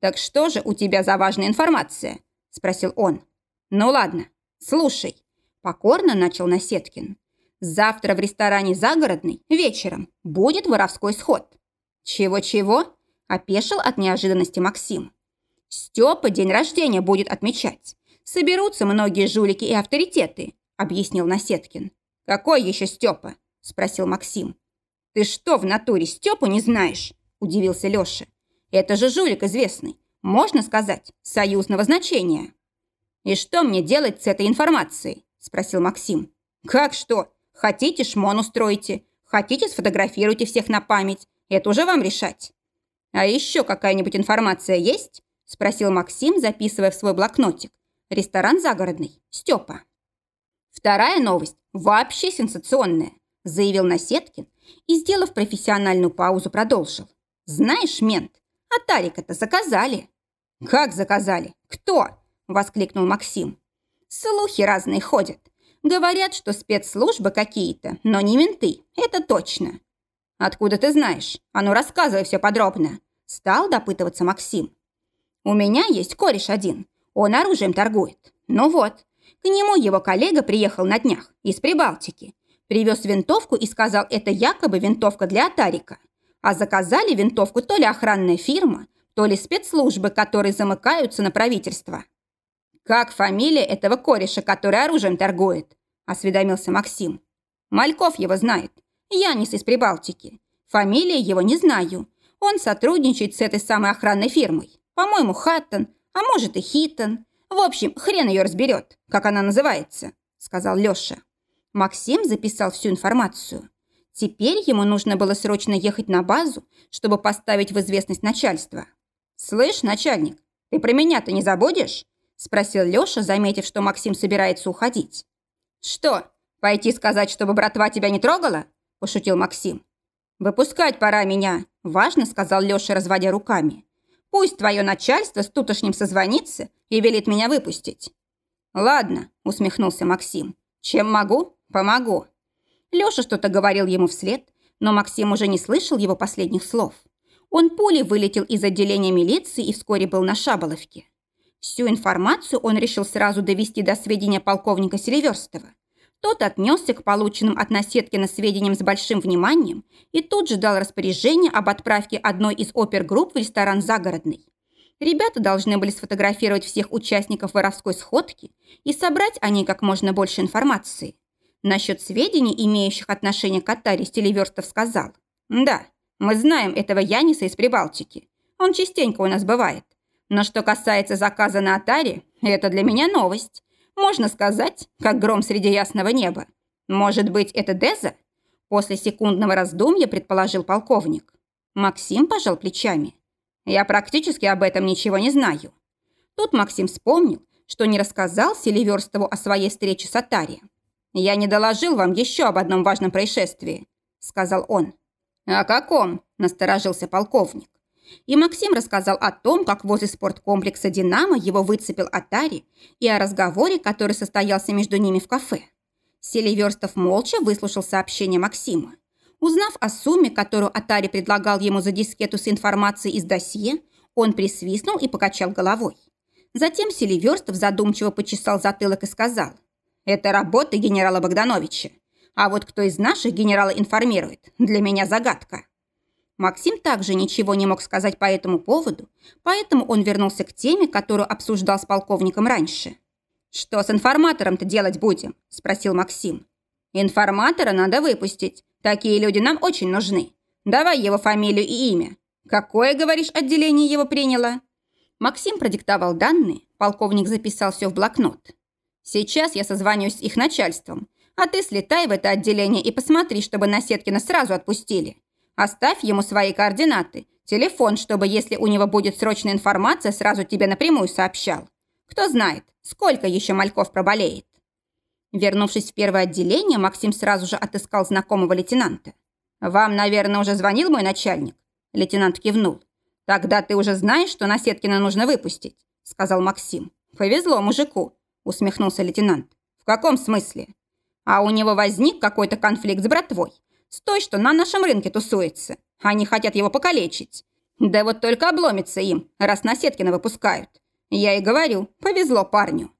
«Так что же у тебя за важная информация?» – спросил он. «Ну ладно, слушай», – покорно начал Насеткин. «Завтра в ресторане «Загородный» вечером будет воровской сход». «Чего-чего?» – опешил от неожиданности Максим. Степа день рождения будет отмечать. Соберутся многие жулики и авторитеты, объяснил Насеткин. Какой еще Степа? Спросил Максим. Ты что, в натуре Степу не знаешь? Удивился Леша. Это же жулик известный. Можно сказать, союзного значения. И что мне делать с этой информацией? Спросил Максим. Как что? Хотите, шмон устроите. Хотите, сфотографируйте всех на память. Это уже вам решать. А еще какая-нибудь информация есть? Спросил Максим, записывая в свой блокнотик. Ресторан загородный. Степа. Вторая новость вообще сенсационная, заявил Насеткин и, сделав профессиональную паузу, продолжил. Знаешь, мент, а Тарика-то заказали. Как заказали? Кто? Воскликнул Максим. Слухи разные ходят. Говорят, что спецслужбы какие-то, но не менты, это точно. Откуда ты знаешь? А ну рассказывай все подробно. Стал допытываться Максим. У меня есть кореш один. Он оружием торгует. Ну вот, к нему его коллега приехал на днях из Прибалтики. Привез винтовку и сказал, это якобы винтовка для Атарика. А заказали винтовку то ли охранная фирма, то ли спецслужбы, которые замыкаются на правительство. «Как фамилия этого кореша, который оружием торгует?» – осведомился Максим. «Мальков его знает. Янис из Прибалтики. Фамилии его не знаю. Он сотрудничает с этой самой охранной фирмой. По-моему, Хаттон, а может и Хиттон. В общем, хрен ее разберет, как она называется», – сказал Леша. Максим записал всю информацию. Теперь ему нужно было срочно ехать на базу, чтобы поставить в известность начальство. «Слышь, начальник, ты про меня-то не забудешь?» – спросил Леша, заметив, что Максим собирается уходить. «Что, пойти сказать, чтобы братва тебя не трогала?» – пошутил Максим. «Выпускать пора меня», – важно сказал Леша, разводя руками. Пусть твое начальство с тутошним созвонится и велит меня выпустить». «Ладно», – усмехнулся Максим. «Чем могу, помогу». Леша что-то говорил ему вслед, но Максим уже не слышал его последних слов. Он пулей вылетел из отделения милиции и вскоре был на Шаболовке. Всю информацию он решил сразу довести до сведения полковника Селиверстова. Тот отнесся к полученным от Насеткина сведениям с большим вниманием и тут же дал распоряжение об отправке одной из опергрупп в ресторан «Загородный». Ребята должны были сфотографировать всех участников воровской сходки и собрать о ней как можно больше информации. Насчет сведений, имеющих отношение к Атаре, Стелеверстов сказал. «Да, мы знаем этого Яниса из Прибалтики. Он частенько у нас бывает. Но что касается заказа на Атаре, это для меня новость. Можно сказать, как гром среди ясного неба. Может быть, это Деза? После секундного раздумья предположил полковник. Максим пожал плечами. Я практически об этом ничего не знаю. Тут Максим вспомнил, что не рассказал Селиверстову о своей встрече с Атари. «Я не доложил вам еще об одном важном происшествии», — сказал он. «О каком?» – насторожился полковник. И Максим рассказал о том, как возле спорткомплекса «Динамо» его выцепил Атари и о разговоре, который состоялся между ними в кафе. Селиверстов молча выслушал сообщение Максима. Узнав о сумме, которую Атари предлагал ему за дискету с информацией из досье, он присвистнул и покачал головой. Затем Селиверстов задумчиво почесал затылок и сказал, «Это работа генерала Богдановича. А вот кто из наших генерала информирует, для меня загадка». Максим также ничего не мог сказать по этому поводу, поэтому он вернулся к теме, которую обсуждал с полковником раньше. «Что с информатором-то делать будем?» – спросил Максим. «Информатора надо выпустить. Такие люди нам очень нужны. Давай его фамилию и имя. Какое, говоришь, отделение его приняло?» Максим продиктовал данные, полковник записал все в блокнот. «Сейчас я созвонюсь с их начальством, а ты слетай в это отделение и посмотри, чтобы Насеткина сразу отпустили. Оставь ему свои координаты, телефон, чтобы, если у него будет срочная информация, сразу тебе напрямую сообщал. Кто знает, сколько еще мальков проболеет. Вернувшись в первое отделение, Максим сразу же отыскал знакомого лейтенанта. «Вам, наверное, уже звонил мой начальник?» Лейтенант кивнул. «Тогда ты уже знаешь, что Насеткина нужно выпустить», сказал Максим. «Повезло мужику», усмехнулся лейтенант. «В каком смысле?» «А у него возник какой-то конфликт с братвой. С той, что на нашем рынке тусуется. Они хотят его покалечить. Да вот только обломится им, раз на Сеткина выпускают. Я и говорю, повезло парню.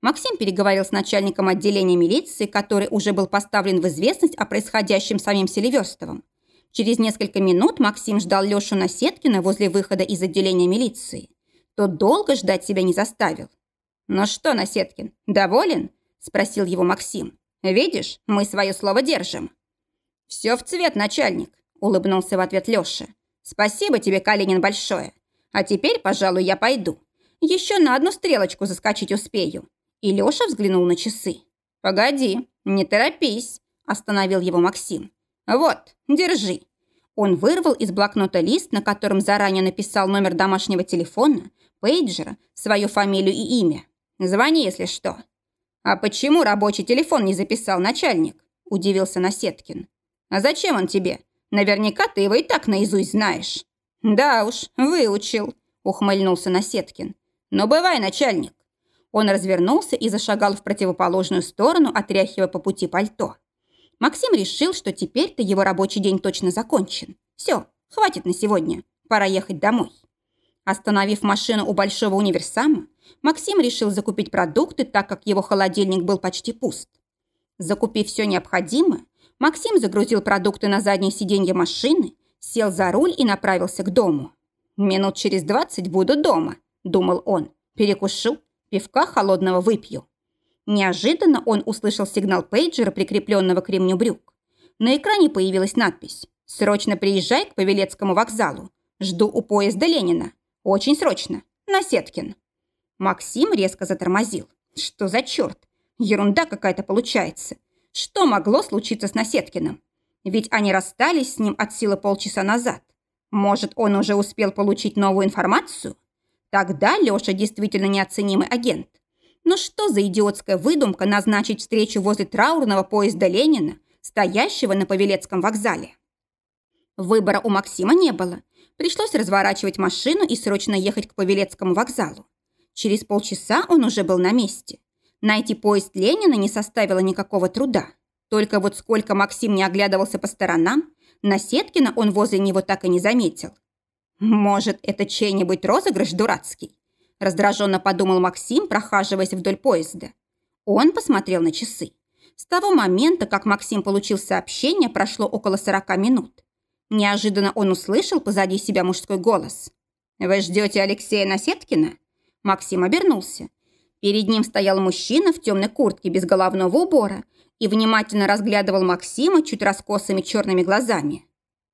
Максим переговорил с начальником отделения милиции, который уже был поставлен в известность о происходящем самим Селиверстовым. Через несколько минут Максим ждал Лешу Насеткина возле выхода из отделения милиции. Тот долго ждать себя не заставил. «Ну что, Насеткин, доволен?» – спросил его Максим. «Видишь, мы свое слово держим». «Все в цвет, начальник», – улыбнулся в ответ Леша. «Спасибо тебе, Калинин, большое. А теперь, пожалуй, я пойду. Еще на одну стрелочку заскочить успею». И Леша взглянул на часы. «Погоди, не торопись», – остановил его Максим. «Вот, держи». Он вырвал из блокнота лист, на котором заранее написал номер домашнего телефона, пейджера, свою фамилию и имя. «Звони, если что». «А почему рабочий телефон не записал начальник?» – удивился Насеткин. «А зачем он тебе? Наверняка ты его и так наизусть знаешь». «Да уж, выучил», – ухмыльнулся Насеткин. «Но бывай, начальник». Он развернулся и зашагал в противоположную сторону, отряхивая по пути пальто. Максим решил, что теперь-то его рабочий день точно закончен. Все, хватит на сегодня, пора ехать домой. Остановив машину у большого универсама, Максим решил закупить продукты, так как его холодильник был почти пуст. Закупив все необходимое, Максим загрузил продукты на заднее сиденье машины, сел за руль и направился к дому. «Минут через двадцать буду дома», – думал он. «Перекушу, пивка холодного выпью». Неожиданно он услышал сигнал пейджера, прикрепленного к ремню брюк. На экране появилась надпись «Срочно приезжай к Павелецкому вокзалу. Жду у поезда Ленина. Очень срочно. На Сеткин». Максим резко затормозил. «Что за черт? Ерунда какая-то получается. Что могло случиться с Насеткиным? Ведь они расстались с ним от силы полчаса назад. Может, он уже успел получить новую информацию? Тогда Леша действительно неоценимый агент. Но что за идиотская выдумка назначить встречу возле траурного поезда Ленина, стоящего на Павелецком вокзале? Выбора у Максима не было. Пришлось разворачивать машину и срочно ехать к Павелецкому вокзалу. Через полчаса он уже был на месте. Найти поезд Ленина не составило никакого труда. Только вот сколько Максим не оглядывался по сторонам, на Сеткина он возле него так и не заметил. Может, это чей-нибудь розыгрыш дурацкий? Раздраженно подумал Максим, прохаживаясь вдоль поезда. Он посмотрел на часы. С того момента, как Максим получил сообщение, прошло около 40 минут. Неожиданно он услышал позади себя мужской голос. «Вы ждете Алексея Насеткина?» Максим обернулся. Перед ним стоял мужчина в темной куртке без головного убора и внимательно разглядывал Максима чуть раскосыми черными глазами.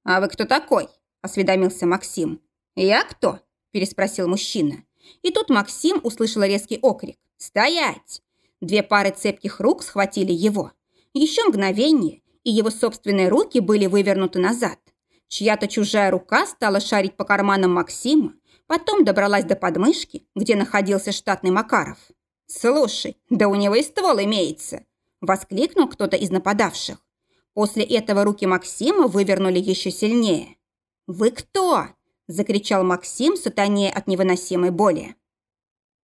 «А вы кто такой?» – осведомился Максим. «Я кто?» – переспросил мужчина. И тут Максим услышал резкий окрик. «Стоять!» Две пары цепких рук схватили его. Еще мгновение, и его собственные руки были вывернуты назад. Чья-то чужая рука стала шарить по карманам Максима, потом добралась до подмышки, где находился штатный Макаров. «Слушай, да у него и ствол имеется!» – воскликнул кто-то из нападавших. После этого руки Максима вывернули еще сильнее. «Вы кто?» закричал Максим, сатанея от невыносимой боли.